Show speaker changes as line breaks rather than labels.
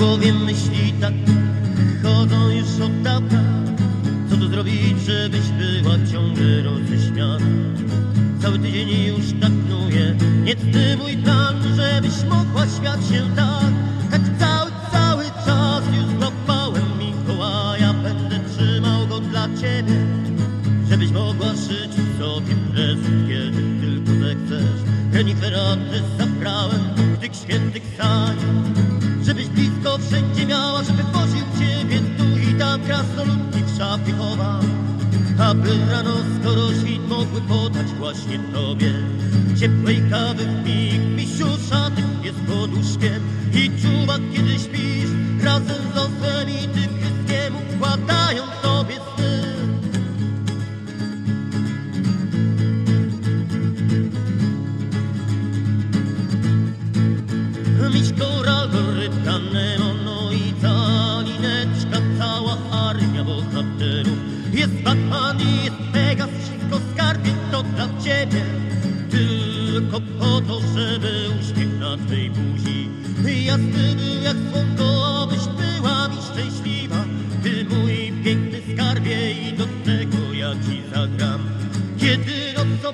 głowie myśli tak chodzą już od dawna. Co tu zrobić, żebyś była ciągle roześmiana Cały tydzień już tak knuje. Nie ty mój plan, żebyś mogła śmiać się tak. Tak cały, cały czas już złapałem Mikołaja. Będę trzymał go dla ciebie Żebyś mogła życzyć sobie prezent, kiedy tylko zechcesz. Reniferaty zabrałem do tych świętych sań blisko wszędzie miała, żeby woził ciebie tu i tam. Krasnoludki w szafie chował Aby rano, skoro świt mogły podać właśnie tobie. Ciepłej kawy w mig, misiu szaty jest pod łóżkiem I czuwa, kiedy śpisz, razem z osłem i tygryskiem Układają tobie sny. Miśko, Raldo, Rybka, Jest Batman i jest Pegas, wszystko skarbie to dla ciebie. Tylko po to, żeby uśmiech na twej buzi jasny był jak słonko, abyś była mi szczęśliwa. Ty mój piękny skarbie i do tego ja ci zagram. Jedyno co.